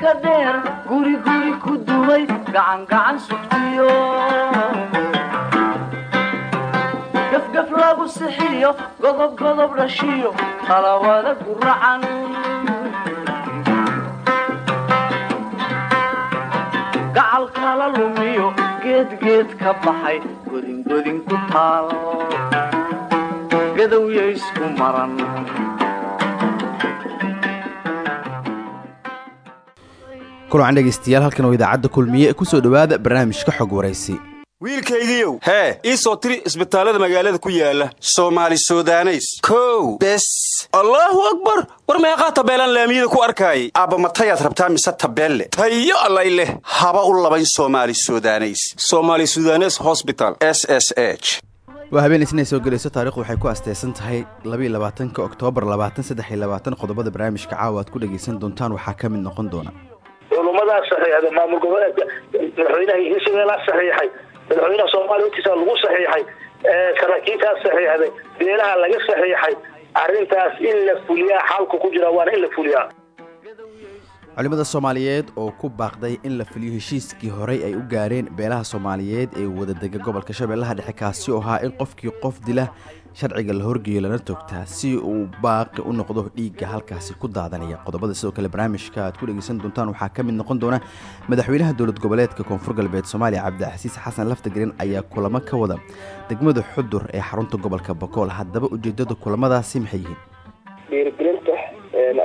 ka dheer guri guri ku dumay gacangacan sugtiyo. Gafgaf lagu sixiyo godob godob dhashiyo talawada guracan gacal kala lumiyo geedgeed ka baxay godingodin ku taal gadowya isku maran kulan dhegeystayaal halkan oo idaacadda kulmiye ku soo dhowaada barnaamijka xog waraysi wiilkaygiiow hee ii soo tiri isbitaallada magaalada ku yaalla soomaali sudaneys. Kow bes. Allaahu akbar! War meeqaa tabeelaan laamiyada ku arkaayay aabba matayaad rabtaa mise tabeelle? Tayo allay leh. Haba u labayn soomaali sudaneys. Somaali sudanes hosbital s s h. Waa habeen isnay soo gelayso taarikhdu waxay ku asteysan tahay labaatanka oktoobar qodobada barnaamijka caawa aad ku dhegaysan doontaan waxaa ka mid noqon doona culumadaa saxiixda maamul goboleedka madaxweynaha hirshabeellaa saxiixay madaxweynaha soomaaliya hortiisa lagu saxiixay saraakiintaa saxiixday beelaha laga saxiixay arrintaas in la fuliyaa xalku ku jira waana in la fuliyaa culimada soomaaliyeed oo ku baaqday in la fuliyo heshiiskii horey ay u gaareen beelaha soomaaliyeed ee wadadega gobolka shabeellaha dhexe kaasi oo ahaa in qofkii qof dila sharciga la horgeeyo lana toogtaa si uu baaqi u noqdo dhiigga halkaasi ku daadanaya. Qodobada sidoo kale barnaamijka aad ku dhegeysan doontaan waxaa ka mid noqon doona madaxweynaha dowlad goboleedka koonfur galbeed soomaaliya cabdixasiis xasan laftagaren ayaa kulamo ka wada degmada xudur ee xarunta gobolka bokool haddaba ujeedada kulamadaasi maxay yihiin? Dhiirigelinta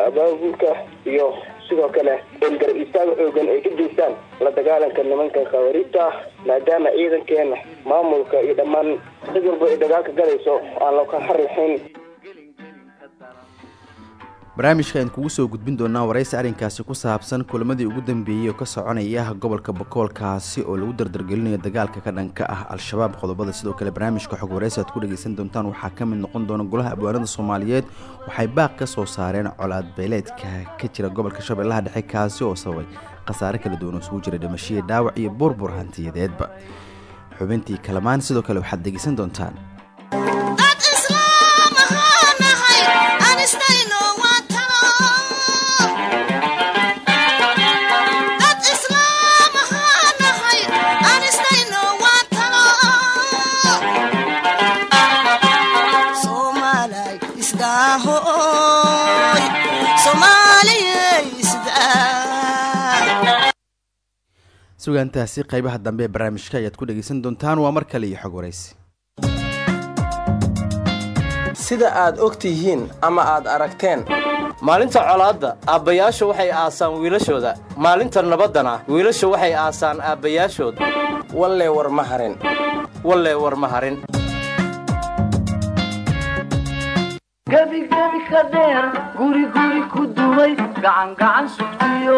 abaabulka iyo sidoo kale gar istaaga xoogan ay ka geystaan la dagaalanka nimanka khawariijta maadaama ciidankeena maamulka iyo dhammaan cid walba ay dagaalka galayso aan laka harlaxayn barnaamijka aynu kugu soo gudbin doonaa waraysi arrinkaasi ku saabsan kulamadii ugu dambeeyey oo ka soconaya gobolka bokoolkaasi oo lagu dardargelinayo dagaalka ka dhanka ah al-shabaab qodobada. Sidoo kale barnaamijka xog waraysi aad ku dhegeysan doontaan waxaa ka mid noqon doona golaha abwaanada soomaaliyeed. Waxay baaq ka soo saareen colaad beeleedka ka jira gobolka shabeellaha dhexe kaasi oo sababay khasaare kala duwan oo isugu jira dhimashiya dhaawac iyo burbur hantiyadeedba. Xubintii kalamaan sidoo kale waxaad dhegeysan doontaan sugaantaasi qaybaha dambe ee barnaamijka ayaad ku dhegeysan doontaan waa mar kale iyo xog waraysi sida aad og tihiin ama aad aragteen maalinta colaadda aabbayaasha waxay aasaan wiilashooda. Maalinta nabaddana wiilasha waxay aasaan aabbayaashood. Wallee war ma harin. Wallee war ma harin. Gebigebi ka dheer guri guri ku dumay gacangacan sugtiyo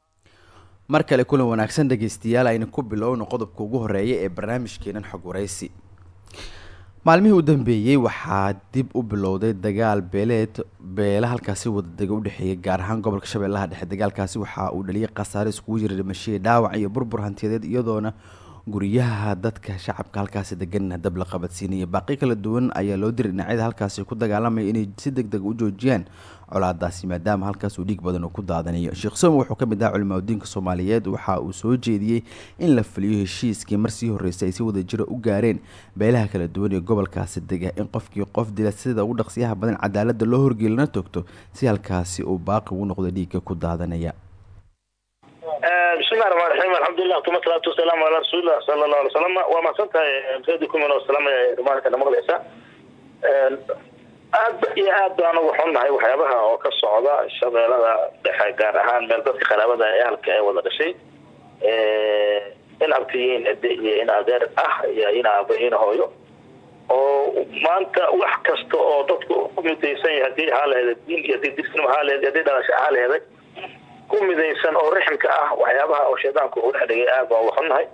mar kale kulan wanaagsan dhegeystayaal ayna ku bilowno qodobka ugu horreeya ee barnaamijkeenan xog waraysi maalmihii u dambeeyey waxaa dib u bilowday dagaal beeleed beela halkaasi wadadega udhexeeyay gaar ahaan gobolka shabeellaha dhexe. Dagaalkaasi waxa uu dhaliyay khasaare iskugu jira dhimashiya dhaawac iyo burbur hantiyadeed iyadoona guryaha dadka shacabka halkaasi degan dab la qabadsiinaya baaqi kala duwan ayaa loo diray dhinacyada halkaasi ku dagaalamaya inay si deg deg u joojiyaan colaadaasi maadaama halkaas uu dhiig badan uu ku daadanayo sheekh soom wuxuu ka mid ahaa culimaadudiinka soomaaliyeed waxa uu soo jeediyey in la fuliyo heshiiskii mar sii horreysay ay si wada jiro u gaareen beelaha kala duwan ee gobolkaasi dega in qofkii qof dila sida ugu dhaqsiyaha badan cadaaladda loo horgeey lana toogto si halkaasi uu baaqi ugu noqdo dhiigga ku daadanaya bismillahi raxmaan raxiim alxamdulilah tuma salaatu wasalaamu calaa rasuulillah sala allahu alay wasalam waa mahadsan tahay msadikum inoo salaamaya rumaanka maqlaysa aad iyo aad baan uga xunnahay waxyaabaha oo ka socda shabeelada dhexe gaar ahaan meel dadka qaraabada ee halka ee wada dhashay in abtiyiin iyo in adeer ah iyo in aaba hooyo oo maanta wax kasta oo dadku ku midaysan yahay haddii ahaa laheeda diin iyo haddii disnimo ahaa laheed haddii dhalasho ahaa laheeday ku midaysan oo riximka ah waxyaabaha oo shaydaanku uu dhex dhigay aad baan waxunahay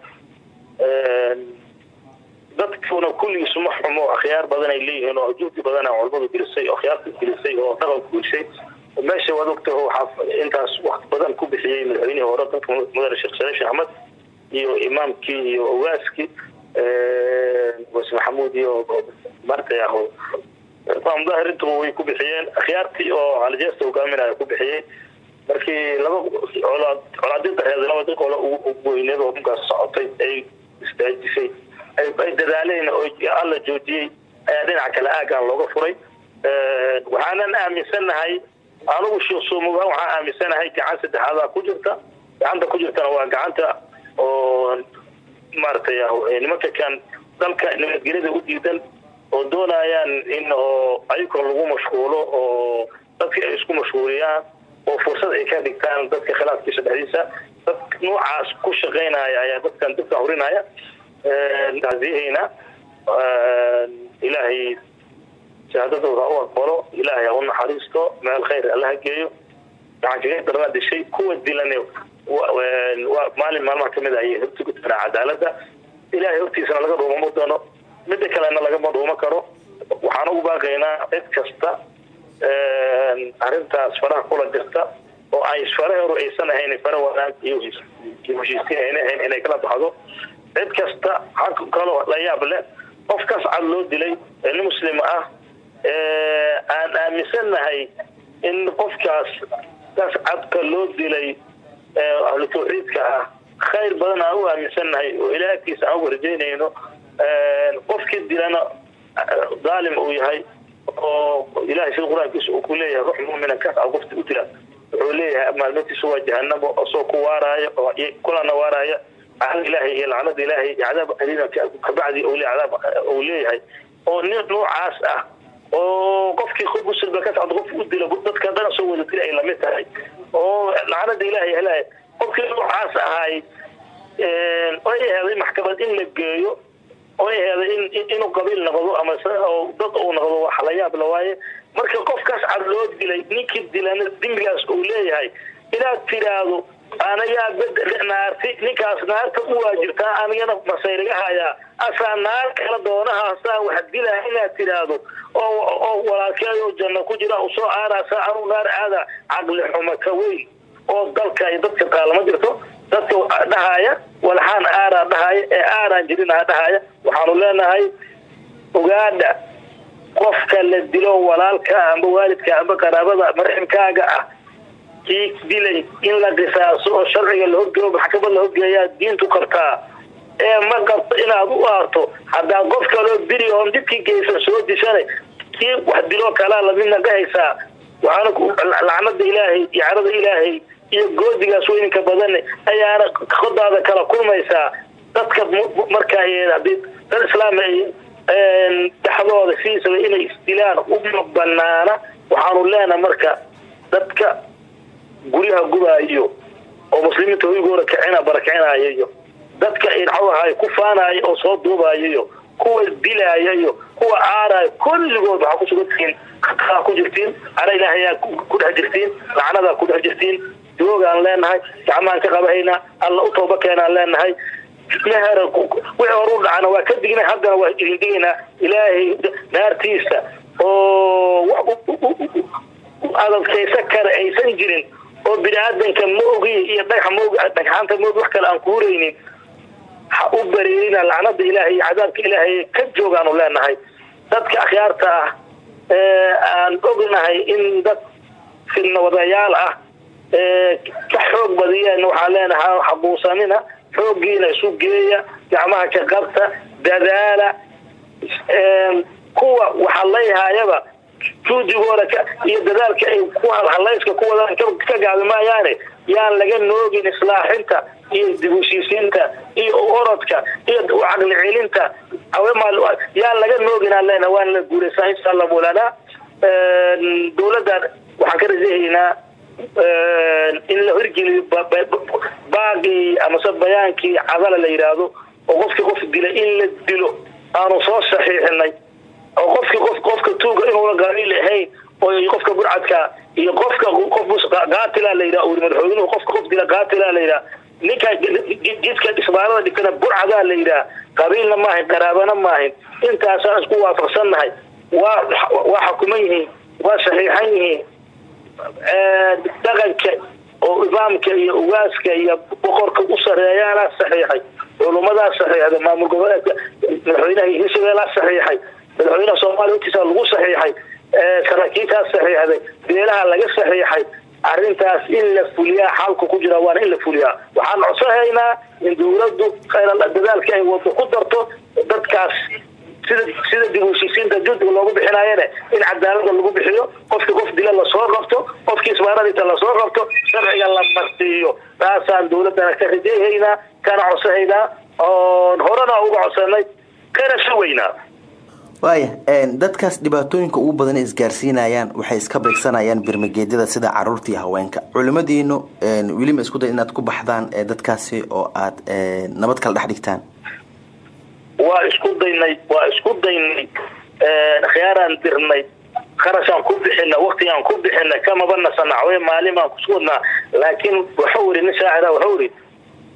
dadkuna kulligiisu ma xumo akhyaar badan ay leeyihiin oo juhdi badana culamadu gelisay oo akhyaarta gelisay oo dhaqanku gelisay. Meesha waad ogtaho waxaa intaas waqti badan ku bixiyey madaxweynihii hore dalka mudane sheekh sheekh axmed iyo imaamkii iyo ogaaskii wase maxamuud iyo martay ah imaam daahir intuba way ku bixiyeen akhyaartii oo aljeesta hogaaminaya ku bixiyey markii laba colaadinta reed laba qole ugu weyneed oo dhulkaas socotay ay istaajisay ay dadaaleen oo alla joojiyey ayaa dhinaca kale aagaan looga furay. Waxaanan aaminsanahay anigu sheekh suumuga waxaan aaminsanahay gacan saddexaadaa ku jirta. Gacanta ku jirtana waa gacanta oo maaragtay nimanka kan dalka nabadgelyada u diidan oo doonayaan in oo ayagoo lagu mashquulo oo dadka ay isku mashquuliyaan oo fursad ay ka dhigtaan dadka khilaafkiisa dhexdiisa. Dad noocaas ku shaqaynaya ayaa dadkan dadkan hurinaya taasiyahayna ilaahay shahaadadooda ha u aqbalo ilaahay ha u naxariisto meel khayr allaha geeyo. Gacankaga darnaa dishay kuwa dilan maalin maalmaha ka mid ah ayay horti ku taanaa cadaaladda. Ilaahay hortiisana laga dhuumamo doono midda kalena lagama dhuumo karo. Waxaan ugu baaqaynaa cid kasta arrintaas faraha kula jirta oo ay hor aysan ahayn fare wanaag iyo ahayn inay kala baxdo. Cid kasta xaq kaloo la yaab leh qofkaas cad loo dilay nin muslim ah aan aaminsannahay in qofkaas kaas cadka loo dilay ahlu tawxiidka ah khayr badan aan u aaminsannahay oo ilaah agtiisa aan uga rajaynayno qofkii dilana daalim uu yahay oo ilahay sida qur'aankiisa uu ku leeyahay ruux mumina kaas a qofti u dila wuxuu leeyahay maalmatiisu waa jahanamo asoo ku waaraayo oo kulana waaraayo cadaab ilaahay iyo lacnada ilaahay iyo cadaab aliima kabacdi uu cadaab uu leeyahay. Oo nin noocaas ah oo qofkii muslima ka socda qof u dila dadka dhan soo wada dila ay la mid tahay. Oo lacnada ilaahay helaya qofkii noocaas ahay ay aheeday maxkamad in la geeyo in inuu qabiil noqdo ama oo dad uu noqdo wax la yaab la waaye. Marka qofkaas cad loo dilay ninkii dilana dembigaas uu leeyahay inaad tiraahdo anayaa naarti ninkaas naarta u waajibtaa anigana masayriga hayaa. Asaa naar kala doonaha asaa wax dilaa inaad tiraahdo oo walaalkeeyo janno ku jira u soo aaraasaa anuu naar aada caqli xumo ka weyn oo dalka iyo dadka taalama jirto dadka dhahaya walxaan aaraa dhahaya ee aaraan jirinaa dhahaya waxaanu leenahay ogaadha qofka la dilo walaalka amba waalidka amba qaraabada marximkaaga ah kii dilay in la qisaaso oo sharciga la horgeeyo maxkamad la horgeeyaa diintu qabtaa ee ma qabto inaad u aarto haddaa qof kaloo biri oon dibkii geysan soo dishanay kii wax diloo kalaa lamidna dhahaysaa waxaana lacnada ilaahay iyo carada ilaahay iyo goodigaas weynka badan ayaana kodaada kala kulmaysaa dadka markaa dad islaam dhexdooda sidiisaba inay isdilaan uma banaana waxaanu leenaha marka dadka guryaha gubaayo oo muslimiinta hoygooda kicina barakicinayayo dadka idxawahay ku faanayo oo soo duubayayo kuwa dilaayayo kuwa aarayo kulligood waxaa kusugan tihiin aa ku jirtiin cara ilaahayaa ku dhex jirtiin lacnadaa ku dhex jirtiin joogaan leenahay gacmaan ka qabahaynaa alla u tooba keenaan leenahay. Meher wixii hor u dhacana waa ka dignay haddana waa idin digaynaa ilaahay naartiisa oo adadkaysa kale aysan jirin oo bini aadanka maogiy iyo dhagax maog dhagxaanta maog wax kale aan kuhuraynin ha u bareerina lacnada ilaahay iyo cadaabka ilaahay ka joogaanu leenahay. Dadka akhyaarta ah aan ognahay in dad fidnawadayaal ah ka xoog badiyeen waxaa leenahay xabuusanina xooggiina isu geeya gacmaha ka qabta dadaala kuwa waxalayhaayaba juudigooda iyo dadaalka ay ku halhalayska ku wadaan ka gaabi yaan laga noogin islaaxinta iyo dib heshiisiinta iyo orodka iyo caqli celinta yaan laga noogin aan leenahay waan la guulaysaa insha allah muulanaa dowladdan waxaan ka rajahaynaa in la horgeliyo baaqii amase bayaankii cadala la yidhaahdo oo qofkii qof dilay in la dilo. Aanu soo saxiixinay oo qofkii qof qofka tuuga inuuna qabiil ahayn oo qofka burcadka iyo qofka qof qaatila la yidhaha madaxweynuhu qofka qof dila qaatila la yidhaha ninka jidka isbaarada dhigtana burcadaa la yidhaha qabiilna maahayn qaraabana maahayn intaasaan isku waafaqsannahay waa waa xukuman yihiin waa saxiixan yihiin dhaqanka oo imaamka iyo ugaaska iyo boqorka u sareeyaana saxiixay. Culumadaa saxiixday maamul goboleedka madaxweynaha hirshabeelaa saxiixay. Madaxweynaha soomaaliya intiisa lagu saxiixay. Saraakiintaa saxiixday. Beelaha laga saxiixay. Arrintaas in la fuliyaa xalku ku jira waana in la fuliyaa. Waxaan codsahaynaa in khayral dadaalka ay wado ku darto dadkaas sida sida dib u heshiisiinta judiga loogu bixinaayane in cadaalada lagu bixiyo qofkii qof dila la soo qabto qofkii isbaaradita la soo qabto sharciga la marsiiyo taasaan dawladdana ka rajeehaynaa kana codsahaynaa oon horena uga codsanay kana sugaynaa waaya dadkaas dhibaatooyinka ugu badan isgaarsiinayaan waxay iska beegsanayaan birmageedyada sida carruurta iyo haweenka. Culimadiinu weli ma isku day inaad ku baxdaan dadkaasi oo aad nabad kala dhex dhigtaan waa isku daynay waa isku daynay khiyaaraan dirnay kharashaan ku bixina waktigaan ku bixina kamaba nasanacwe maalin baan kusu wadnaa. Laakiin wuxuu iri nin shaacira wuxuu iri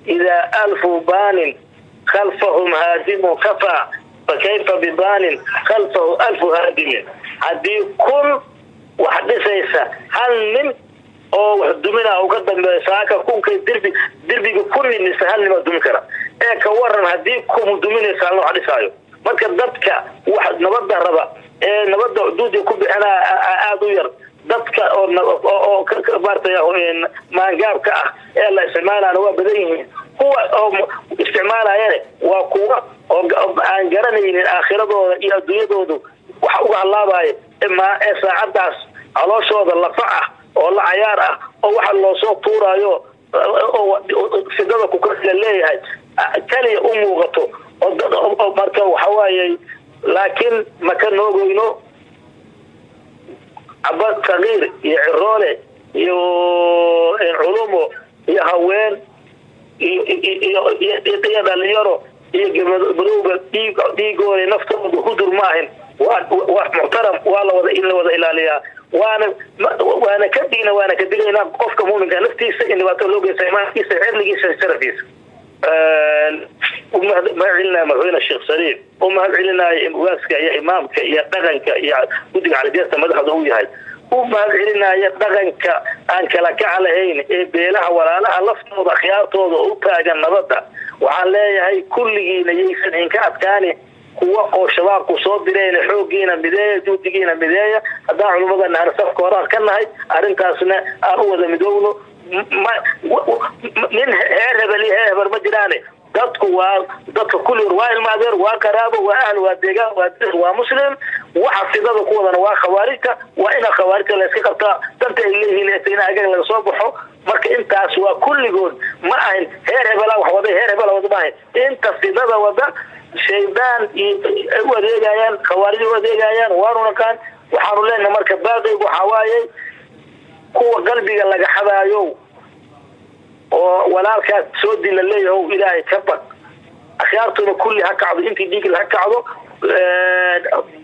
idaa alfu khalfahum haadimun kafaa fakayfa bibaanin khalfahu alfu haadimin haddii kun wax dhisaysa hal oo wax dumina uga dambeeya saaka kunkay dirbi dirbiga kuninisa hal nimaa dumi kara. Ee ka waran haddii kumu duminaysa halna wax dhisaayo marka dadka wax nabada raba ee nabada cuduudia ku bixinaa aada u yar. Dadka oo maartay maangaabka ah ee la isticmaalana waa badan yihiin. Kuwa oo isticmaalayane waa kuwa oo aan garanaynin aakhiradooda iyo adduunyadoodu waxa uga halaabaya ee saacadaas calooshooda lafa ah oo la cayaar ah oo waxa loosoo tuuraayo fidada kukala leeyahay kaliya u muuqato. Marka waxawaaye laakiin maka noogoyno cabad sagiir iyo ciroole iyo culumo iyo haween iyo dhalinyaro iyo gamadowga dhiig dhiigooda naftooda hudur ma ahin waa muxtaram waa lawada in la wada ilaaliyaa waana ka digna waana ka digaynaa qofka muuminka naftiisa in dhibaato loo geysta imaankiisa xirligiisa sharafiisa. Umahad celinaya madaxweyne sheekh saliim u mahad celinaayo ugaaska iyo imaamka iyo dhaqanka iyo guddiga calijeesta madaxda uu yahay. U mahad celinaya dhaqanka aan kala kaca lahayn ee beelaha walaalaha laftooda khiyaartooda u taagan nabadda. Waxaan leeyahay kulligiina yaysan inka adkaani kuwa oo shabaabku soo direen xoogiina mideeya juudigiina mideeya haddaan culimmada nahar safka horaan ka nahay aan wada midoowno nin heer hebel iyo heer hebel ma jiraane. Dadku waa dadka kulligood waa ilma waa qaraabo waa ahl waa deegaan waa dir waa muslim. Waxa fidada ku wadana waa khawaarijta waa ina khawaarijta la iska qabtaa. Danta ay leeyihiin in agaga laga soo baxo marka intaas waa kulligood ma ahin heer hebela wax waday heer hebela wada ma inta fidada wada shaydaan u adeegayaan khawaarij u adeegayaan waanu naqaan waxaanu leenahay marka baaqiygu waxaa kuwa qalbiga laga xadaayo oo walaalkaas soo dila leeyaho ilaahay ka bad akhyaartuna kulli ha kacdo intii dhiigil ha kacdo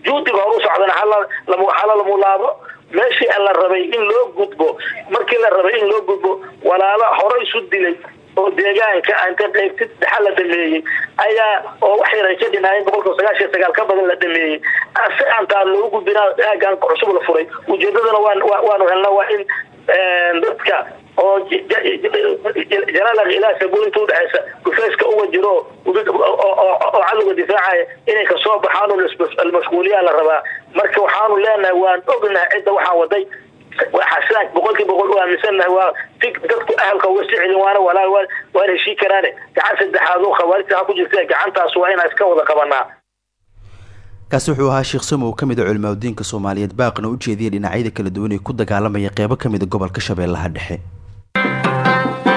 juudiga hor u socdana hala lamulaabo. Meeshii la rabay in loo gudbo markii la rabay in loo gudbo walaalo hore isu dilay oo deegaanka inta qaybtid dhaxa la dhameeyey ayaa oo waxay rajo dhinaayeen boqolkiiba ka badan la dhameeyey si aantaa loogu gudbinaa aagaan cusub la furay ujeedadana waanu helnaa waa in dadka oo jalaalaq ilaa sabuul inta udhexaysa gufeyska uga jiro oo cadowga difaacaya inay ka soo baxaan almashquuliyaa la rabaa. Marka waxaanu leenahay waan ognahay cidda waxaan waday sidaan boqolkii boqol u aaminsannahay waa si dadku ahalka uga sii celin waana walaal waan heshii karaane. Gacan saddexaad oo khawaarijta ha ku jirta gacantaas waa inaan iska wada qabanaa kaasi wuxuu ahaa sheekh samow ka mid a culimaadudiinka soomaaliyeed baaqna u jeediyay dhinacyada kala duwan ee ku dagaalamaya qeybo ka mid a gobolka shabeellaha dhexe.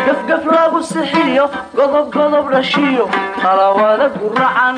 Gafgaf lagu sixiyo godob godob dhashiyo talawada guracan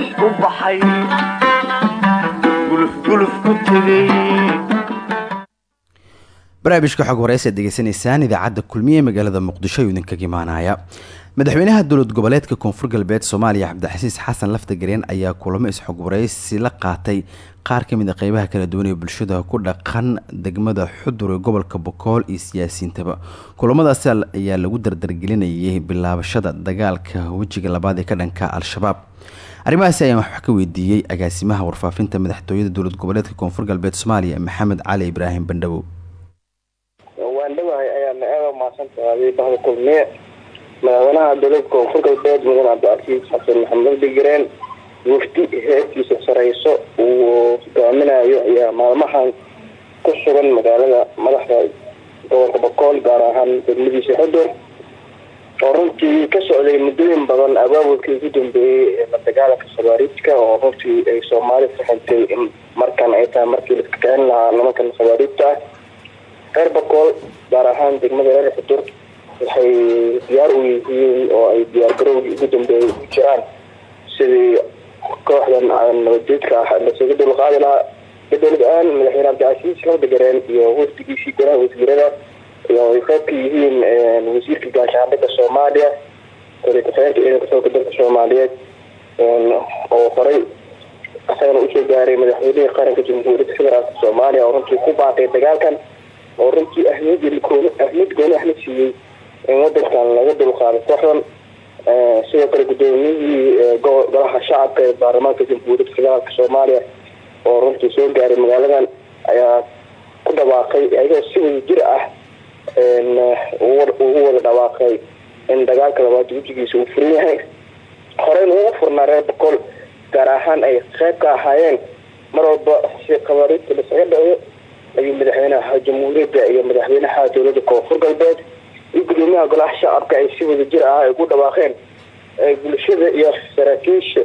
guux u baxay gulufguluf ku tegay barnaamijka xog degeysanaysaan idaacadda kulmiye magaalada muqdisho ayuu idinkaga imaanaya madaxweynaha dowlad goboleedka koonfur galbeed soomaaliya cabdixasiis xasan laftagareen ayaa kulamo is-xog wareysi la qaatay. Qaar ka mid a qeybaha kala duwan ee bulshada ku dhaqan degmada xudur ee gobolka bokool iyo siyaasiyiintaba kulamadaasi ayaa lagu dardargelinayay bilaabashada dagaalka wejiga labaad ee ka dhanka al-shabaab arrimahaasi ayaan wax ka weydiiyey agaasimaha warfaafinta madaxtooyada dowlad goboleedka koonfur galbeed soomaaliya maxamed cali ibraahim bandhabow. Waan dhawahay ayaana aada umahadsantahay bahda kulmiye madaxweynaha dowladda koonfur galbeed mudan cabdicasiis xasan maxamed digireen wafdi heerkiisa sareyso uu hogaaminayo ayaa maalmahan ku sugan magaalada madaxda gobolka bokool gaar ahaan degmadiisa xudur oo runtii ka socday muddooyin badan abaabulkii ugu dambeeyey ee la dagaalanka khabaariijka oo runtii ay soomaali fahamtay in markan ay tahay markii la kicin lahaa nimankan khabaariijta ah reer gaar ahaan degmada reer xudur waxay diyaar u yihiin oo ay diyaargarowgii ugu dambeeyay u jiraan sidii kooxdan nabadeedka ah lasaga dulqaadi lahaa. Dowlad aan madaxweyne cabdicasiis lafdagareen iyo wafdigiisii golaha wasiirada iyo ay qayb yihiin wasiirka gaashaandhigga soomaaliya koritaxeynta ciidanka xooga dalka soomaaliyeed oo horey asagana u soo gaaray madaxweynihii qaranka jamhuuriyadda federaalk soomaaliya oo runtii ku baaqay dagaalkan oo runtii ahmiyad gooni ahmiyad gooni ahna siiyey in wadankan laga dulqaado kooxdan sidoo kale gudoomiyihii golaha shacabka ee baarlamaanka jamhuuriyadda federaalk soomaaliya oo runtii soo gaaray magaaladan ayaa ku dhawaaqay ayagoo si wada jir ah ugu wada dhawaaqay in. Dagaalka labaad wejigiisa uu furan yahay horeyn ugu furnaa reer boqol gaar ahaan ay qayb ka ahaayeen mar walba si khabaariidta lasaga dhaco ayuu madaxweynaha jamhuuriyadda iyo madaxweynaha dowladda koonfur galbeed iyo gudoomiyaha golaha shacabka ay si wada jir ah ay ugu dhawaaqeen bulshada iyo saraakiisha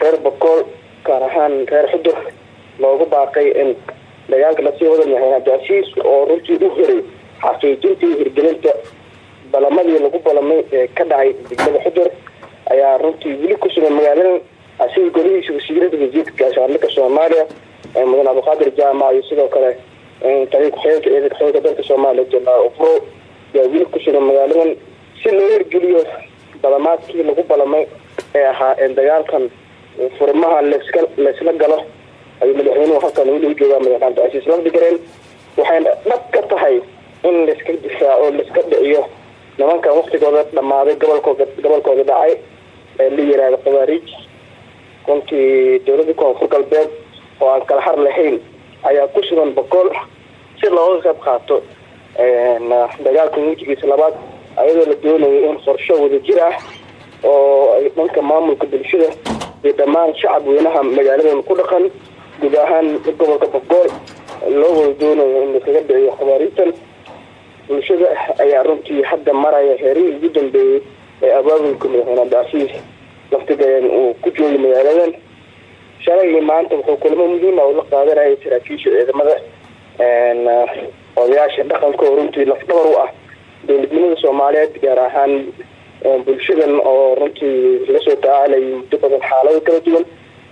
reer bokool gaar ahaan reer xudur loogu baaqay in. Dagaalka la sii wada madaxweyne cabdicasiis oo runtii u horay xaqiijinta iyo hirgelinta balamadii lagu balamay ee ka dhacay degmada xudur ayaa runtii weli ku sugan magaaladan asiga golihiisa wasiirada wasiirka gaashaandhigga soomaaliya mudan cabdiqaadir jaamac iyo sidoo kale taliya ku-xigeenka ciidanka xooga dalka soomaaliya janaal ufro ayaa weli ku sugan magaaladan si loo hirgeliyo balamaadkii lagu balamay ee ahaa dagaalkan furimaha laska laysla galo ayuu madaxweynuhu halkan u joogaa madaxweyne cabdicasiis lafdigareen waxayna dhab ka tahay in laiska difaaco laiska dhiciyo. Nimankan waktigooda dhamaaday gobolkooda gobolkooda dhacay ee la yiraahdo khabaariij runtii dowladda koonfur galbeed oo aan kala har lahayn ayaa ku sugan boqol si looga qayb qaato dagaalka wejigiisa labaad ayadoo la doonayo in qorsho wadajir ah oo ay dhanka maamulka bulshada iyo dhammaan shacab weynaha magaaladan ku dhaqan guud ahaan gobolka boqool loo wada doonayo in laiskaga dhiciyo khabaariijtan bulshada ayaa runtii hadda maraya heerihii ugu dambeeyey ee abaabulka madaxweyne cabdicasiis laftigaen uu ku joogay magaaladan. Shalay maanta wuxuu kulamo muhiima ula qaadanayay saraakiisha ciidamada odayaasha dhaqanka oo runtii lafdhabar u ah dowladnimada soomaaliyeed gaar ahaan bulshadan oo runtii la soo tacaalayay muddo badan xaalado kala duwan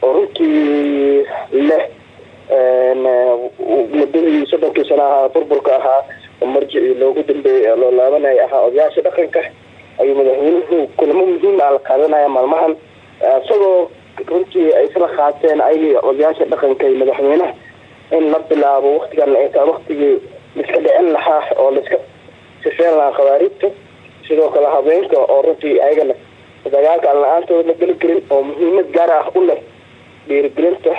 oo runtii leh muddadii soddonkii sana ahaa burburka ahaa marjicii loogu dambeeyey loo laabanaya ahaa odayaasha dhaqanka ayuu madaxweynuhu kulamo muhiim ah la qaadanaya maalmahan. Isagoo runtii ay isla qaateen ayagii odayaasha dhaqanka iyo madaxweynaha in la bilaabo waktigan ay tahay waktigii laiska dhicin lahaa oo laiska sifeen lahaa khabaariijta sidoo kale habeenka oo runtii ayagana dagaalka aan la'aantooda la geli karin oo muhiimad gaar ah u leh dhiirigelinta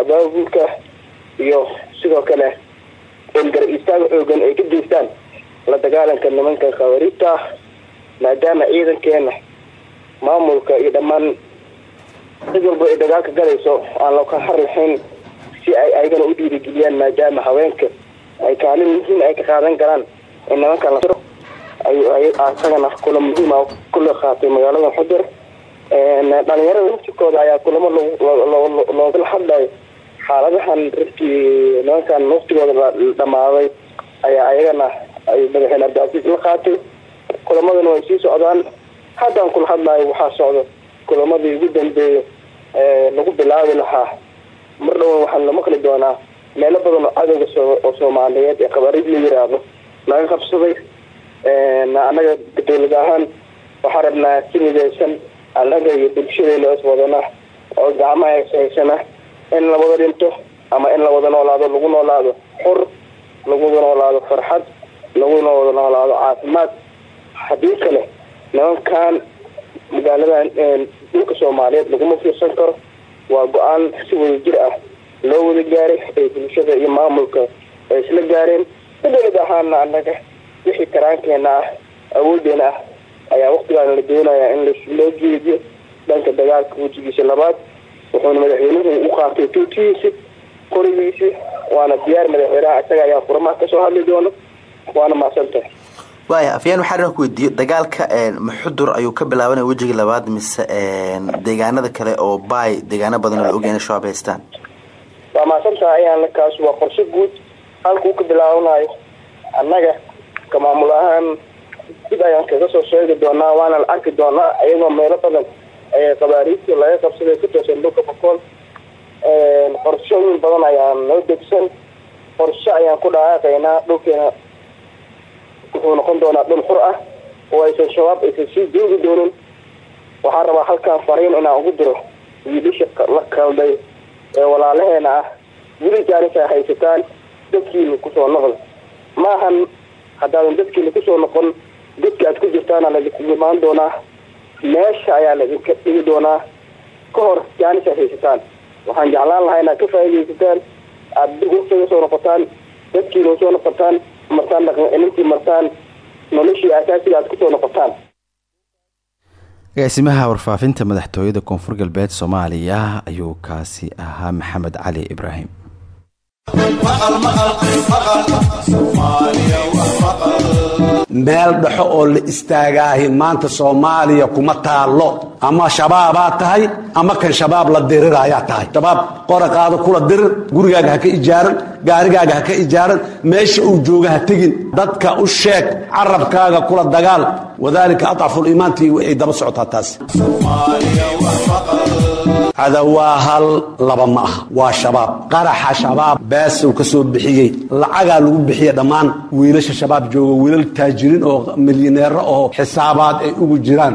abaabulka iyo sidoo kale gar istaaga xoogan ay ka geystaan la dagaalanka nimanka khabaariijta ah maadaama ciidankeena maamulka iyo dhammaan cid walba ay dagaalka galayso aan loo kala har lahayn si ay ayagana u dhiirigeliyaan maadaama haweenka ay kaalin muhiim ay ka qaadan karaan in nimankan lasiro asagana kula muhiima kula qaatay magaalada xudur dhalinyarada naftikooda ayaa kulamo loogala hadlayo xaaladahan runtii nimankan naftigooda la dhamaaday ayaa ayagana ay madaxweyne abdicaziiz la qaatay. Kulamadana way sii socdaan. Haddaan kula hadlayo waxaa socdo kulamadii ugu dambeeyay lagu bilaabi lahaa. Mar dhowan waxaan la maqli doonaa meelo badan oo cadowga oo soomaaliyeed ee khabaariid la yiraahdo laga qabsaday. Annaga dowlad ahaan waxaa rabnaa si mideysan annaga iyo bulshadeena wadana oo gacmaha ishaysana in la wada dhinto ama in la wada noolaado lagu noolaado xur lagu noolaado farxad wada noolaado caafimaad. Haddii kale nimankan magaaladan dhulka soomaaliyeed laguma fiirsan karo waa go'aan si wada jir ah loo wada gaaray ee bulshada iyo maamulka ay isla gaareen. Dowlad ahaana annaga wixii karaankeena ah awoodeena ah ayaa waktigaan la doonayaa in loo jeediyo dhanka dagaalka wejigiisa labaad wuxuuna madaxweynuhu u qaatay tuutihiisi qorigiisi waana diyaar madaxweynaha isaga ayaa furmaha ka soo hadli doono waana mahadsantahay waaya afyaan waxaa raan ku weydiiyo dagaalka maxudur ayuu ka bilaabanaya wejigii labaad mise deegaanada kale oo baay deegaano badan oo la ogyahay in shabaab haystaan. Waa mahadsantaha ayaan kaas waa qorshe guud halka uu ka bilaabanayo annaga ka maamul ahaan dib ayaan kaga soo sheegi doonaa waana la arki doonaa iyagoo meelo badan ee qabaariidtii laga qabsaday ku toosan dhulka bokool qorshooyin badan ayaan noo degsan. Qorshe ayaan ku dhaaqaynaa dhulkeena. Wuxuu noqon doonaa dhul xur ah oo aysan shabaab aysan sii joogi doonin. Waxaan rabaa halkaan fariin inaan ugu diro wiilasha la kalday ee walaalaheena ah. Wili jaanisa haysataan dadkiina ku soo noqda maahan haddaadan dadkiina ku soo noqon dadka aad ku jirtaana laidinku imaan doonaa meesha ayaa laidinka dhigi doonaa ka hor jaanis aad haysataan. Waxaan jeclaan lahaa inaad ka faaidaysataan aada dib soo noqotaan dadkiina u soo noqotaan martaan dhaqan celintii martaan noloshii asaasiga aad ku soo noqotaan. Agaasimaha warfaafinta madaxtooyada koonfur galbeed soomaaliya ayuu kaasi ahaa maxamed cali ibraahim meel dhexo oo la istaagaahi maanta soomaaliya kuma taallo. Ama shabaabaa tahay ama kan shabaab la diriraayaa tahay. Shabaab qora qaado kula dirir gurigaaga ha ka ijaaran gaarigaaga ha ka ijaaran meesha uu jooga ha tegin. Dadka u sheeg carabkaaga kula dagaal. Wadaalika adcafuliimaantii ay daba socotaa taas cadawaa hal laba ma aha waa shabaab. Qaraxa shabaab baasow ka soo bixiyey. Lacagaa lagu bixiya dhammaan wiilasha shabaab jooga wiilal taajiriin oo milyaneero oo xisaabaad ay ugu jiraan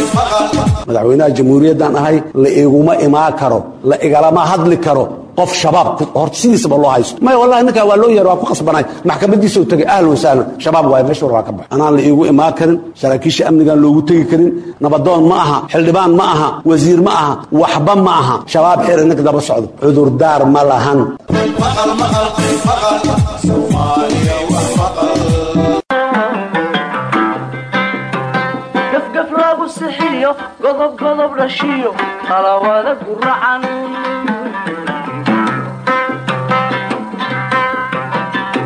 madaxweynaha jamhuuriyaddan ahay la iguma imaan karo la igalama hadli karo qof shabaab horta loo haysto. Maya wallahi ninkaa waa loo yeer waa ku qasbanay. Maxkamadiisa u tagay ahlan wasahlan shabaab waaye meesha war waa ka bax. Anaan la iigu imaan karin saraakiisha amnigaan loogu tegi karin nabadoon ma aha xildhibaan ma aha wasiir ma aha waxba ma aha. Shabaab xira ninka daba socdo. Cudurdaar ma lahan sixiyo godob godob dhashiyo talawada guracan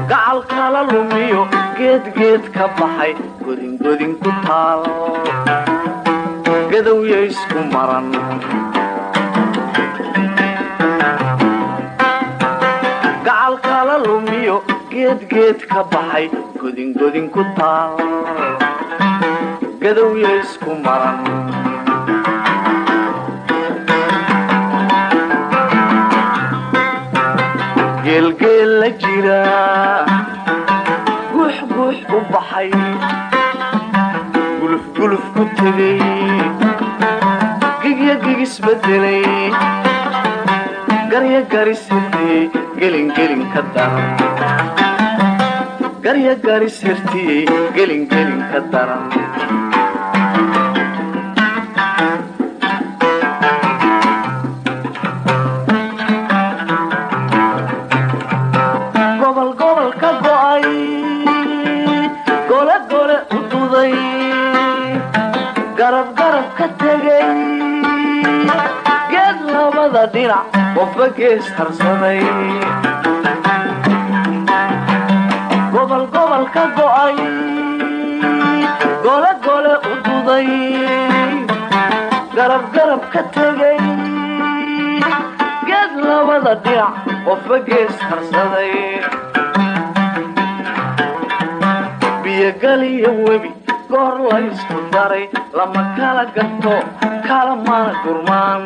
gacal kala lumiyo geedgeed ka baxay godingodin ku taal gadowya isku maran gacal kala lumiyo geedgeed ka baxay godingodin ku taal gadowya isku maran geelgeel la jira guux guux u baxay gulufguluf ku tegay gigya gigisbedelay garya garis hirtiyey gelingelin ka daran garya garis hirtiyey gelingelin ka daran dhinac qofba gees harsaday gobol gobol ka go'ay gole gole u duday. Garab garab ka tegay geed labada dhinac qofba gees harsaday biyogaliyo webi goor laysku daray lama kala garto kala mana gurmaan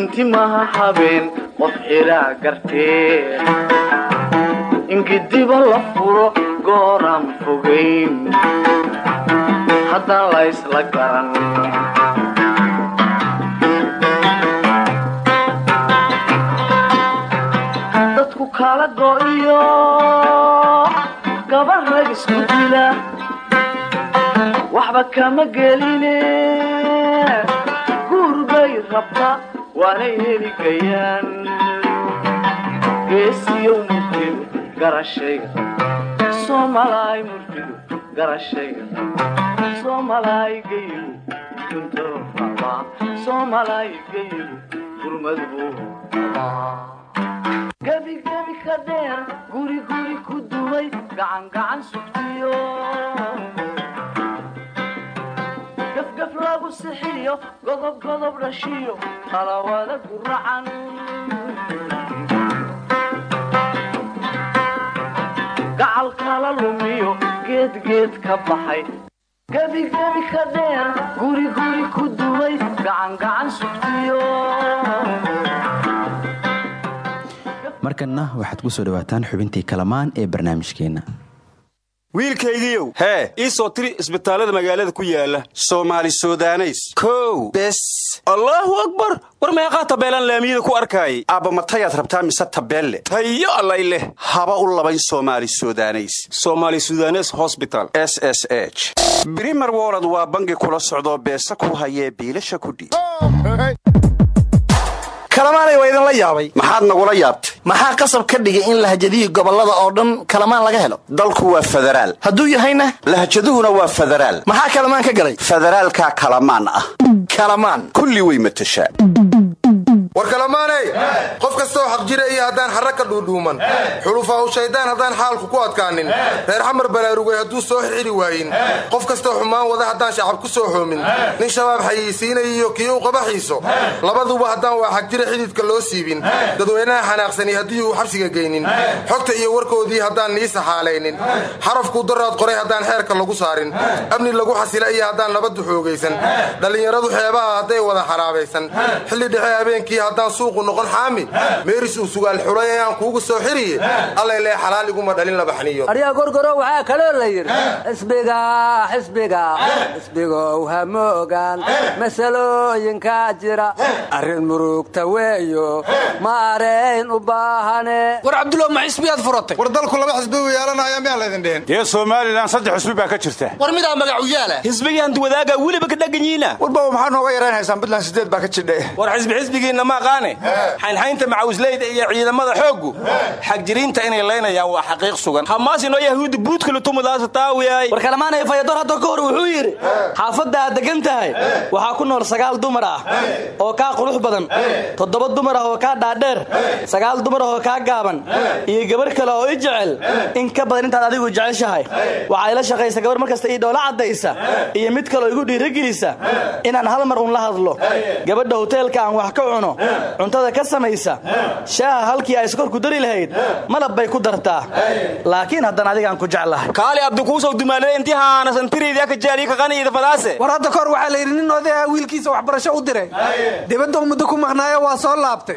gunti maha habeen qof xidhaa gartee ingidiba la furo gooraan fogayn haddaan laysla garan. Dadku kala go'iyo gabar rag isku dila. Waxba kama geline guur bay rabta waanay heligayaan geesiyow murtidu garashayga soomalaay murtidu garashayga soomalaay gayigu guntoo rabaa soomalaay gayigu gurmadbuu rabaa gebi gebi ka dheer guri guri ku dumay gacan gacan sugtiyo sixiyo godob godob dhashiyo qalawada guracan gacal kala lumiyo geed geed ka baxay gebi gebi ka dheer guri guri ku dumay gacan gacan sugtiyo markanna waxaad ku soo dhawaataan xubintii kalamaan ee barnaamijkeenna wiilkaygiiow hee ii soo tiri isbitaallada magaalada ku yaalla soomaali sudaneys. Kow. Bes. Allaahu akbar. War meeqaa tabeelaan laamiyada ku arkaayay aabba matayaad rabtaa mise tabeelle? Tayo allay leh. Haba u labayn soomaali sudaneys. Soomaali sudanes hosbital s s h. Brimer wolod waa bangi kula socdoo beesa ku hayee biilasha kudhiib kalamaanay waa idinla yaabay. Maxaad nagula yaabtay. Maxaa qasab ka dhigay in lahjadihii gobollada oo dhan kalamaan laga helo? Dalku waa federaal. Hadduu yahayna? Lahjaduhuna waa federaal. Maxaa kalamaan ka galay? Federaalkaa kalamaan ah. Kalamaan. Kulli way matashaa war kalamaaney qof kastaoo xaq jira iyo haddaan xarra ka dhuudhuuman. Xulufaahu shaydaan haddaan xaalku ku adkaanin. Reer xamar balaarugay hadduu soo xirxiri waayin. Qof kastoo xumaan wada haddaan shacab ku soo xoomin. Nin shabaab xayeysiinaya iyo kii u qabaxiiso labaduba haddaan waa xag jira xididka loo siibin. Dadweynaha xanaaqsani haddii uu xabsiga geynin. Xogta iyo warkoodii haddaan nii saxaalaynin xarafkuu daraad qoray haddaan xeerka lagu saarin. Amni lagu xasila iyo haddaan nabaddu xoogaysan dhallinyaradu xeebaha hadday wada xaraabaysan. Xilli dhexe habeenkii haddaan suuqu noqon xaami meeris uu sugaal xulay ayaan kuugu soo xiriye allayle xalaal iguma dhalin la baxniyo. Aryaa gorgoro waxaa kaloo la yidhi xisbiga xisbiga xisbigow ha moogaan masalooyinkaa jira arrin murugta weeyo maareyn u baahane. War cabdulla ma xisbiyaad furatay? War dalku laba xisbi u yeelanaya miyaa laydin dhihin dee somalilan saddex xusbi baa ka jirta. War midaa magacu yaalla? Xisbigaan wadaaga weliba ka dhaganyiina warba maxaa nooga yaraynhaysaan buntland sideed baa ka jidha war xisbi xisbigiinna ma aqaane xaynxaynta macawisleyda iyo ciidamada xooggu? Xagjiriinta inay laynayaan waa xaqiiq sugan. Hamaasinoo yahuudi buudkale tumudaasa taawiyay. War kalamaanay fayador hadda ka hor wuxuu yidhi xaafadda aad degan tahay waxaa ku nool sagaal dumar ah oo kaa qurux badan toddoba dumar ah oo kaa dhaadheer sagaal dumar ah oo kaa gaaban iyo gabar kale oo i jecel in ka badan intaad adigu jeceshahay. Waxaa ila shaqaysa gabar markasta ii dhoola caddaysa iyo mid kaleoo igu dhiiragelisa inaan hal mar un la hadlo. Gabadha hoteelka aan wax ka cuno cuntada ka samaysa. Shaaha halkii ay sokorku dari lahayd malab bay ku dartaa. Laakiin haddana adigaan ku jeclahay. Kaali abdikuusow dumaalada intii haanasantiriyda ka jaaliyo ka qaniida fadaase. War hadda kahor waxaa la yidhi nin odayaa wiilkiisa waxbarasho u diray. Dibadda muddo ku maqnaayo waa soo laabtay.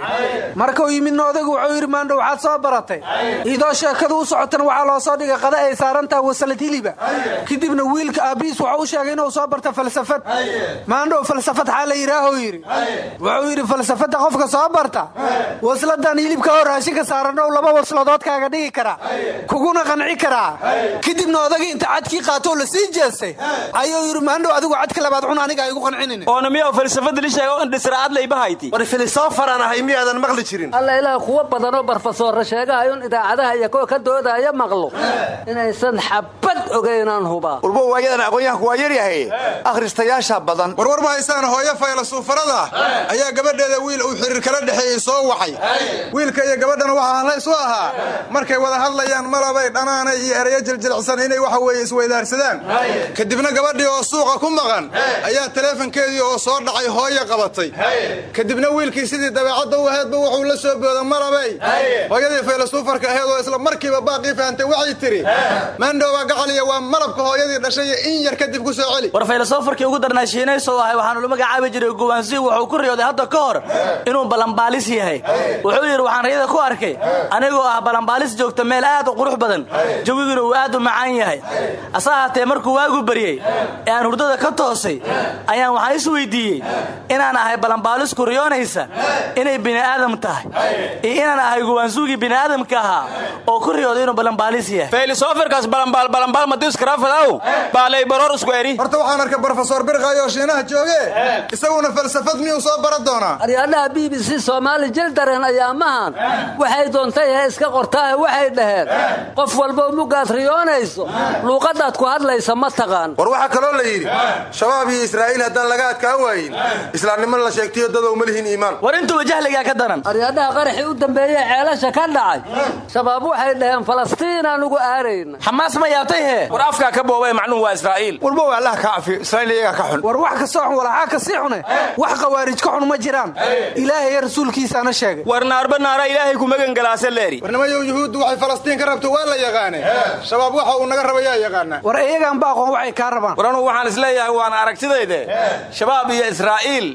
Markuu yimidna odaygu wuxuu yidhi maandho waxaad soo baratay. Idoo sheekadu u socotana waxaa loo soo dhigay qada ay saarantaha wasalad hiliba kadibna wiilka aabbihiis wuxuu u sheegay inuu soo barta falsafad. Maandhow falsafad xaa la yidhaahuu yidhi. Wuxuu yidhi falsafadda qofka soo barta waslad wasladan hilibka oo raashinka saaranow laba wasladood kaaga dhigi karaa kuguna qanci karaa. Kadibna odagii inta cadkii qaatoo la sii jeestay ayuu yidhi maandhow adigu cadka labaad cun aniga igu qancinin oona miyaa falsafada li sheega in dhisraad laybahayti war filisoofaraan ahay miyaadan maqli jirin? Alla ilaah kuwa badanoo barfasoorra sheegahayo in idaacadaha iyo kuwa ka doodaya maqlo. Inaysan xabad ogaynaan hubaa walba waayadan aqoon-yahanku waa yaryahay akhristayaasha badan. Warwar ma haysaan hooyo faylasuufarada ayaa gabadheeda wiil uu xiriir kala dhexeeyey soo waxay. Wiilka iyo gabadhana waxaa hallays u ahaa. Markay wada hadlayaan malabay dhanaanay iyo ereyo jiljilcsan inay waxa weeye isweydaarsadaan kadibna gabadhii oo suuqa ku maqan ayaa taleefankeedii oo soo dhacay hooyo qabatay. Kadibna wiilkii sidii dabeecadda u aheedba wuxuu la soo booda malabay hooyadii faylasuufarka aheed oo isla markiiba baaqii fahantay waxay tidhi maandhowbaa gacaliya waa malabka hooyadii dhashay iyo in yar kadib ku soo celi. War faylasoofarkii ugu darnaa shiinayso ahay waxaanu la magacaabi jiray guwaansi wuxuu ku riyooday hadda ka hor inuu balambaalis yahay. Wuxuu yidhi waxaan riyada ku arkay. Anigoo ah balambaalis joogta meel aad u qurux badan. Jawiguna uu aad u macaan yahay. Ase ahaatee markuu waagu baryey ee aan hurdada ka toosay ayaan waxaan is weydiiyey inaan ahay balambaalisku riyoonaysa inay bini'aadam tahay. Iyo inaan ahay guwaansuugii bini'aadamka ahaa oo ku riyooday inuu balambaalis yahay. Faylisoofarkaas balambaal balambaal madiiskarafadaw baalay baroor isku eri. Horta waxaan arkay brofesor birqayo shiinaha jooge. Isaguna falsafad miyuu soo baran doonaa aryaadhaha b b c soomaali jildareen ayaamahan. Waxay doontay ee iska qortaahe waxay dhaheen. Qof walbo mugaad riyoonayso luuqadaad ku hadlaysa ma taqaan. War waxaa kaloo la yidhi shabaab iyo israa'iil haddaan laga adkaan waayin islaamnimo la sheegtayo dadow ma lihin iimaan. War intuba jahligaa ka daran. Aryaadhaha qaraxii u dambeeyey ceelasha ka dhacay. Shabaab waxay dhaheen falastiin anugu aarayna xamaas ma yaabtay hee war afkaa ka boobay macnuhu waa israa'iil. Walba waa allah ka cafiyo israa'iil iyaga ka xun. War wax kastoo xun walaxaa ka sii xune. Wax khawaarij ka xun ma jiraan ilaahay rasuulkiisaana sheegay. War naarba naara ilaahay ku magangalaasa leeri. Warnimayow yuhuuddu waxay falastiin ka rabto waa la yaqaane. Shabaab waxa uu naga rabayaa yaqaanaa war iyagaan ba aqoon waxay kaa rabaan. War anugu waxaan is leeyahay waana aragtidayde. Shabaab iyo israa'iil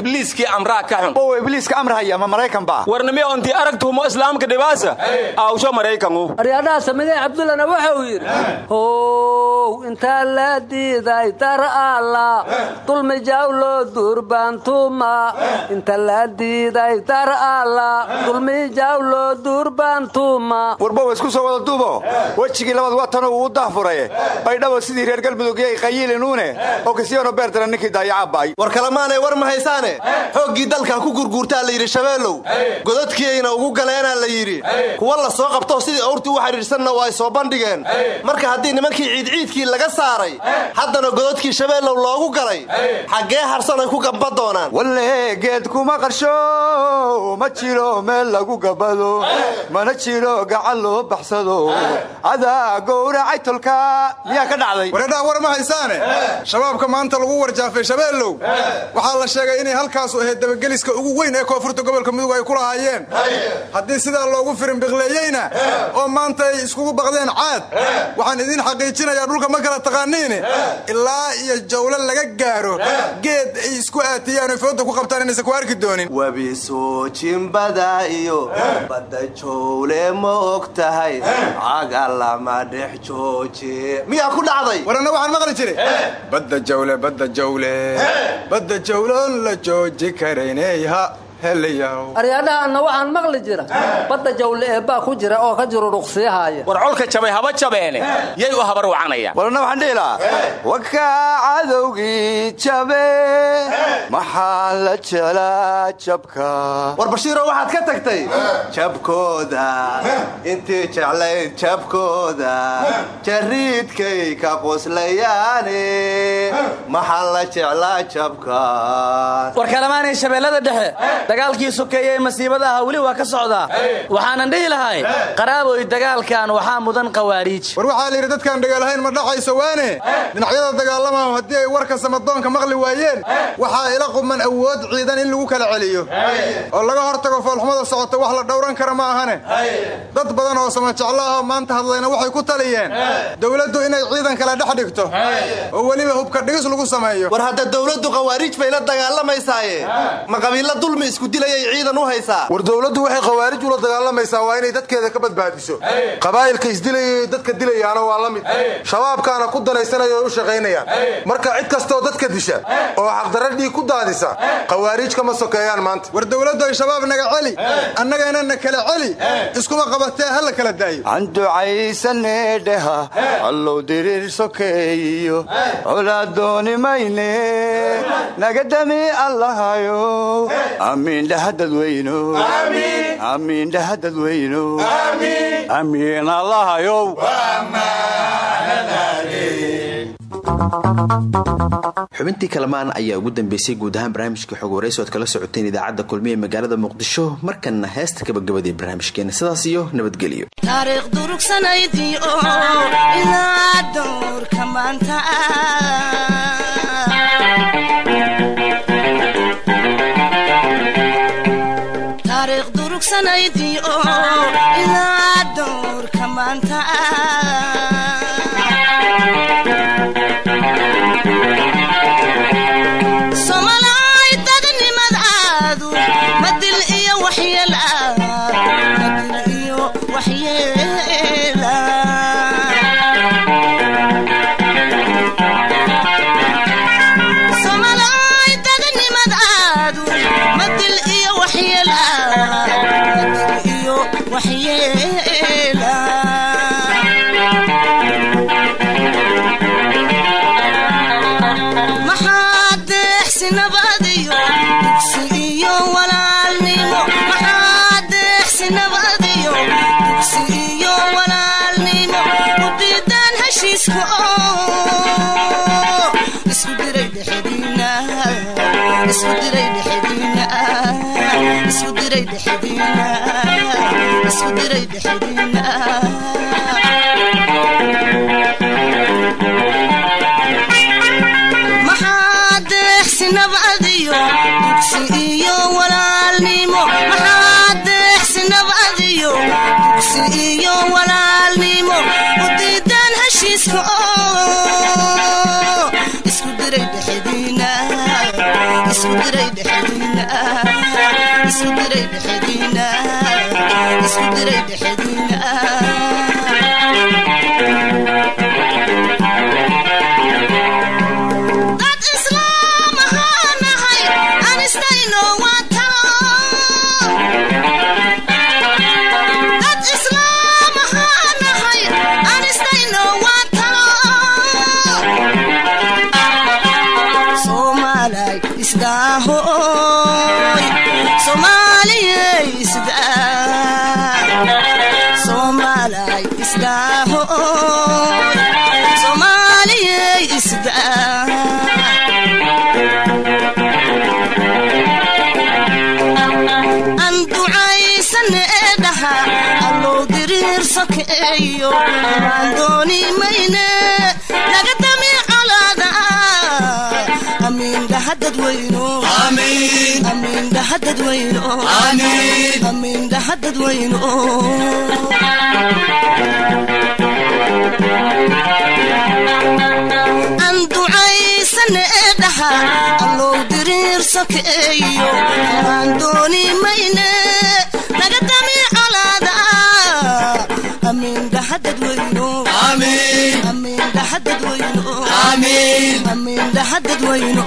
ibliiskii amraa ka xun. Oo ibliiska amrahaya ma maraykan baa? Warnimiya ontii aragtuhumo islaamka dhibaasa? Aawsho maraykangu aryaadhaha samigay cabdullana waxa uu yidhi how intaa la diiday dar alla dulmi jawlo durbaantuma inta la diiday dar alla dulmi jawlo durbaantuma warba wa isku soo wada duubo wejigii labaad waa tanuu uu daahfuray baydhabo sidii reer galmudugiyay qayiilinuune oo kasiyono beertana ninkii daayacaba'ay war kalemaanay war ma haysaane xooggii dalka ku gurguurtaa la yidhi shabeellow godadkiiyayna ugu galeenaa la yidhi kuwa la soo qabto sidii awrtii u xidhiidhsanna ay soo bandhigeen marka haddii nimankii ciidciidkii laga saaray haddana godadkii shabeellow loogu galay xaggee harsanay ku gamba doonaan walle geed kuma qarsho ma jiro meel lagu gabado mana jiro gacan loo baxsado. Cadaa gowracay tolka miyaa ka dhacday? Wareedhaha war ma haysaane? Shabaabka maanta lagu warjaafay shabeellow. Waxaa la sheegay inay halkaasu ahayd dabageliska ugu weyn ee koonfurta gobolka mudug ay ku lahaayeen. Haddii sidaa loogu firinbiqleeyeyna oo maanta ay iskugu baqdeen caad waxaan idiin xaqiijinayaa dhulka ma kala taqaaniine ilaa iyo jawlo laga gaaro geed ay isku aatiyaan oy fooda ku qabtaan inaysan ku arki webiso jimbada iyo badda jowle ma og tahay. Cagalama dhex jooje. Miyaa ku dhacday? Waranna waxaan maqli jiray. Badda jawle badda jawle badda jawloon la jooji karayneyha aryaadhahaanna waxaan maqli jira. Badda jawle eebbaa ku jira oo ka jiru dhuqsiyahaaya war colka jabay haba jabeene. Yay u habar wacanayaan warna waxaan dhihi lahaa wakaa cadowgii jabe maxaa la jelaa jabka? War bashiiro waxaad ka tagtay jabkooda intii jeclayd jabkooda jariidkay ka qoslayaane maxaa la jeclaa jabka? War kalamaanay shabeellada dhexe dagaalkii sokeeye ee masiibada aha weli waa ka socdaa waxaanan dhihi lahay qaraaboy dagaalkan waxaa mudan qawaariij war waxaa la yidhi dadkaan dagaalahayn ma dhacayso waane? Dhinacyada dagaalamahu haddii ay warka samadoonka maqli waayeen waxaa ila quman awood ciidan in lagu kala celiyo. Oo laga hortago foolxumada socota wax la dhowran kara ma ahane. Dad badan oo samajeclo ahoo maanta hadlayna waxay ku taliyeen. Dowladdu inay ciidan kale dhex dhigto. Oo weliba hubka dhigis lagu sameeyo. War hadda dowladdu qawaariij bay la ma qabiilla dulmi isku dilayay ciidan u haysaa war dowladdu waxay khawaarij ula dagaalamaysaa waa inay dadkeeda ka badbaadiso. Qabaa'ilka isdilayay dadka dilayaana waa la mid. Shabaabkaana ku danaysanaya oo u shaqaynayaan. Marka cid kastooo dadka disha oo xaqdarra dhiig ku daadisa khawaariij kama sokeeyaan maanta. War dowladdoy shabaab naga celi annagana na kala celi iskuma qabatee ha la kala daayo. Aan ducaysanee dheha allow diriir sokeeyo colaad dooni mayne naga dami allahayo amiin dhaha dadweyno amiin dhaha dadweyno amiin allahayow xubintii kalamaan ayaa ugu dambeysay guud ahaan barnaamijka xog waraysi oad kala socoteen idaacadda kulmiye magaalada muqdisho markanna heesta gabagabadii barnaamijkeena. Sidaas iyo nabadgelyo. Taariikh durugsanaydii oo ilaa dowrka maanta isku diray dhexdiina isku diray aan ducaysane dhaha allow diriir sokeeyo aan dooni mayne dadweyno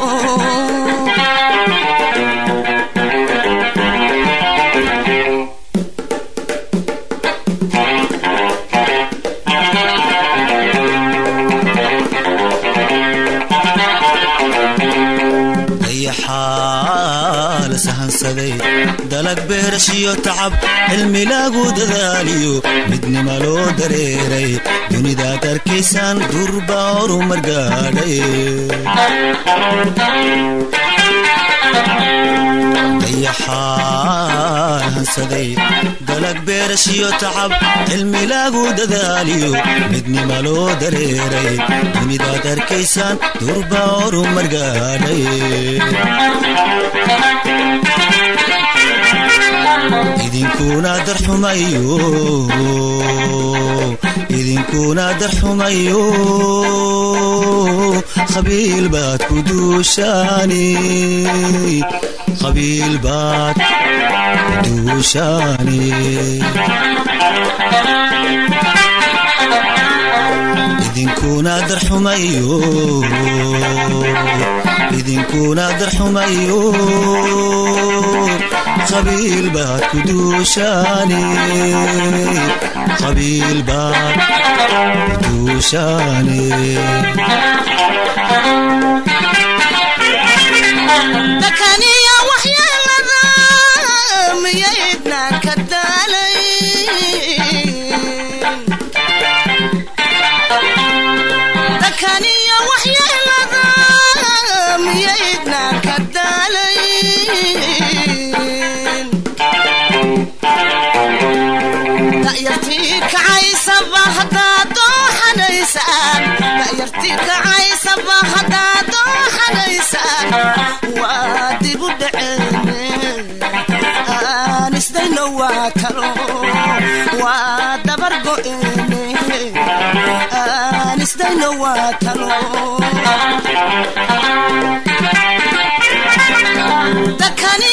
dalag beerashiyo tacab cilmi lagu dadaaliyo. Midnima loo dareeray dunidaad arkaysaan durba horumar gaadhay. Dayaxaa dalag beerashiyo tacab cilmi lagu dadaaliyo. Midnima loo dareeray dunidaad arkaysaan durba horumar gaadhay idinkuna darxumayo qabiil baad ku duushaani idinkuna darxumayo idinkuna darxumayo qabiil baad ku duushaani da'yartii kacaysaba haddaad dooxanaysaan da'yartii kacaysaba haddaad dooxanaysaan waa dibu dhaceene aan isdayno waa talo waa dabar go'eene aan isdayno waa talo dakaniya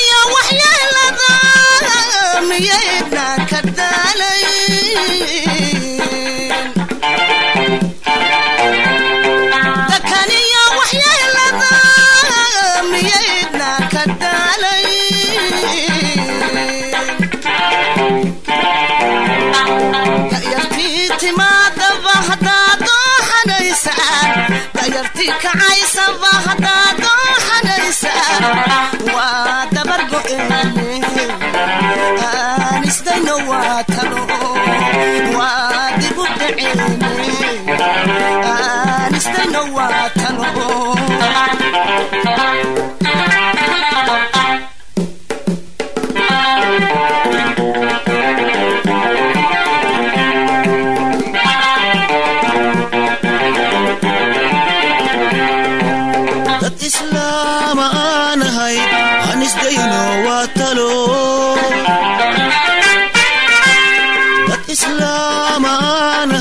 da'yartii kacaysaba haddaad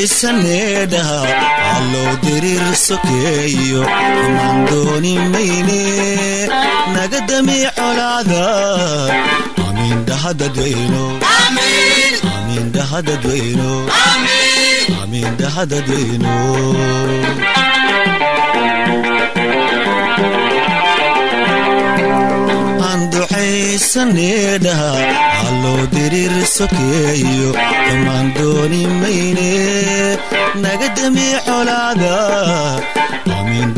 duxaysanee dhaha alloo diriir sokeeyo amaan dooni mayne naga dami colaada amiin duxaysanee dhaha alloo diriir sokeeyo xumaan dooni mayne naga dami colaada amiin